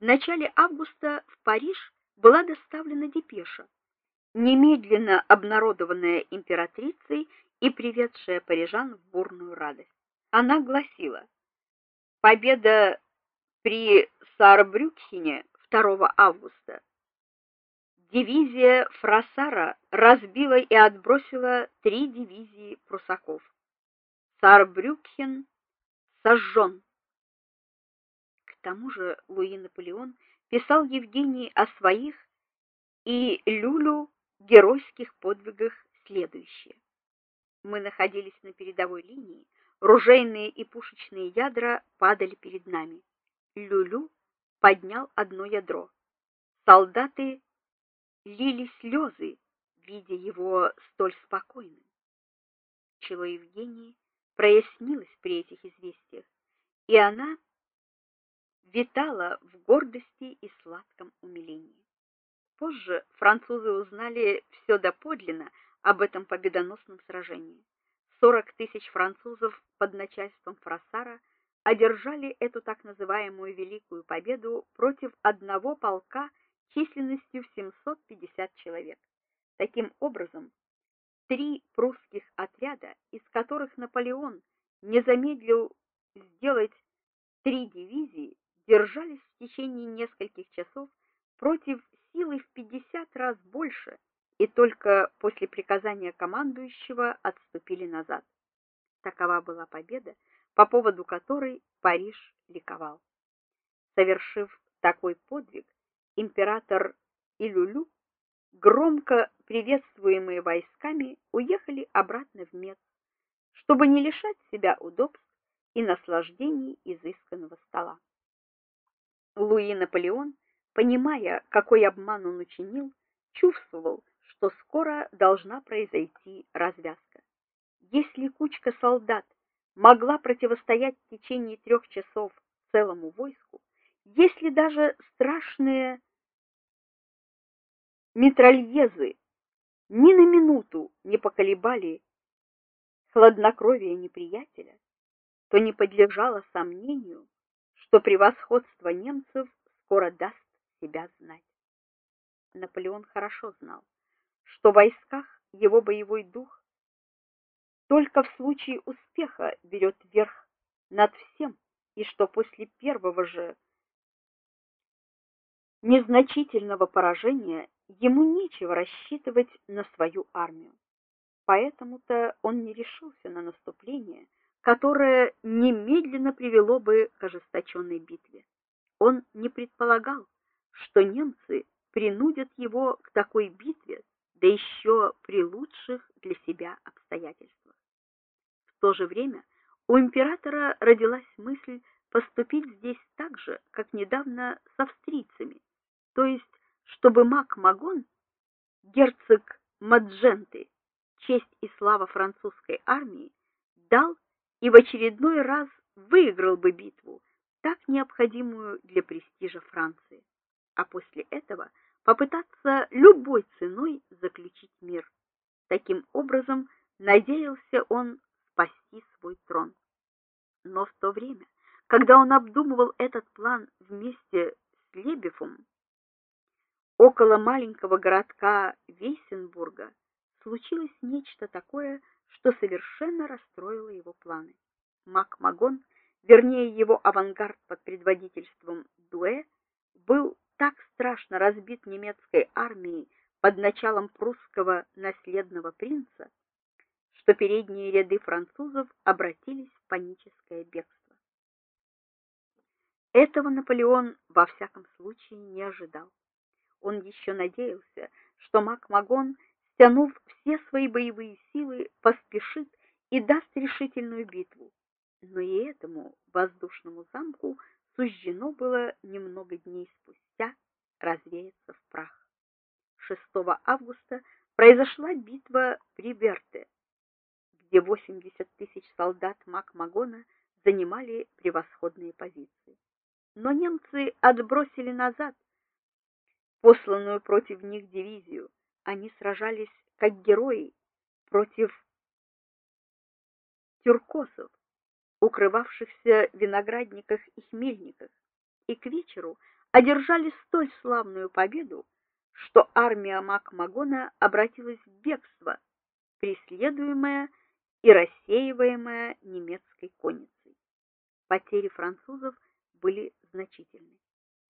В начале августа в Париж была доставлена депеша, немедленно обнародованная императрицей и приведшая парижан в бурную радость. Она гласила: Победа при Саарбрюкхене 2 августа. Дивизия Фрасара разбила и отбросила три дивизии прусаков. Саарбрюкхен сожжен тому же Луи Наполеон писал Евгении о своих и Люлю геройских подвигах следующее: Мы находились на передовой линии, ружейные и пушечные ядра падали перед нами. Люлю поднял одно ядро. Солдаты лили слезы, видя его столь спокойным. Чело Евгении прояснилось при этих известиях, и она витала в гордости и сладком умилении. Позже французы узнали все доподлинно об этом победоносном сражении. 40 тысяч французов под начальством Фрассара одержали эту так называемую великую победу против одного полка численностью в 750 человек. Таким образом, три прусских отряда, из которых Наполеон не замедлил сделать три дивизии, держались в течение нескольких часов против силы в 50 раз больше и только после приказания командующего отступили назад. Такова была победа, по поводу которой Париж ликовал. Совершив такой подвиг, император и Люлю, громко приветствуемые войсками, уехали обратно в Мец, чтобы не лишать себя удобств и наслаждений изысканного стола. Луи Наполеон, понимая, какой обман он учинил, чувствовал, что скоро должна произойти развязка. Если кучка солдат могла противостоять в течение трех часов целому войску, если даже страшные митральезы ни на минуту не поколебали хладнокровие неприятеля, то не подлежало сомнению, что превосходство немцев скоро даст себя знать. Наполеон хорошо знал, что в войсках его боевой дух только в случае успеха берет верх над всем, и что после первого же незначительного поражения ему нечего рассчитывать на свою армию. Поэтому-то он не решился на наступление, которое немедленно привело бы к ожесточенной битве. Он не предполагал, что немцы принудят его к такой битве, да еще при лучших для себя обстоятельствах. В то же время у императора родилась мысль поступить здесь так же, как недавно с австрийцами, то есть чтобы Мак-Магон, герцог Мадженты, честь и слава французской армии, дал и в очередной раз выиграл бы битву, так необходимую для престижа Франции, а после этого попытаться любой ценой заключить мир. Таким образом, надеялся он спасти свой трон. Но в то время, когда он обдумывал этот план вместе с Лебефом, около маленького городка Вейсенбурга случилось нечто такое, что совершенно расстроило его планы. Макмагон, вернее его авангард под предводительством Дуэ, был так страшно разбит немецкой армией под началом прусского наследного принца, что передние ряды французов обратились в паническое бегство. Этого Наполеон во всяком случае не ожидал. Он еще надеялся, что Макмагон стянув все свои боевые силы, поспешит и даст решительную битву. Но и этому воздушному замку суждено было немного дней спустя развеяться в прах. 6 августа произошла битва при Берте, где 80 тысяч солдат Макмагона занимали превосходные позиции. Но немцы отбросили назад посланную против них дивизию, они сражались как герои против тюркосов, укрывавшихся в виноградниках и хмельниках, и к вечеру одержали столь славную победу, что армия Макмагона обратилась в бегство, преследуемая и рассеиваемая немецкой конницей. Потери французов были значительны.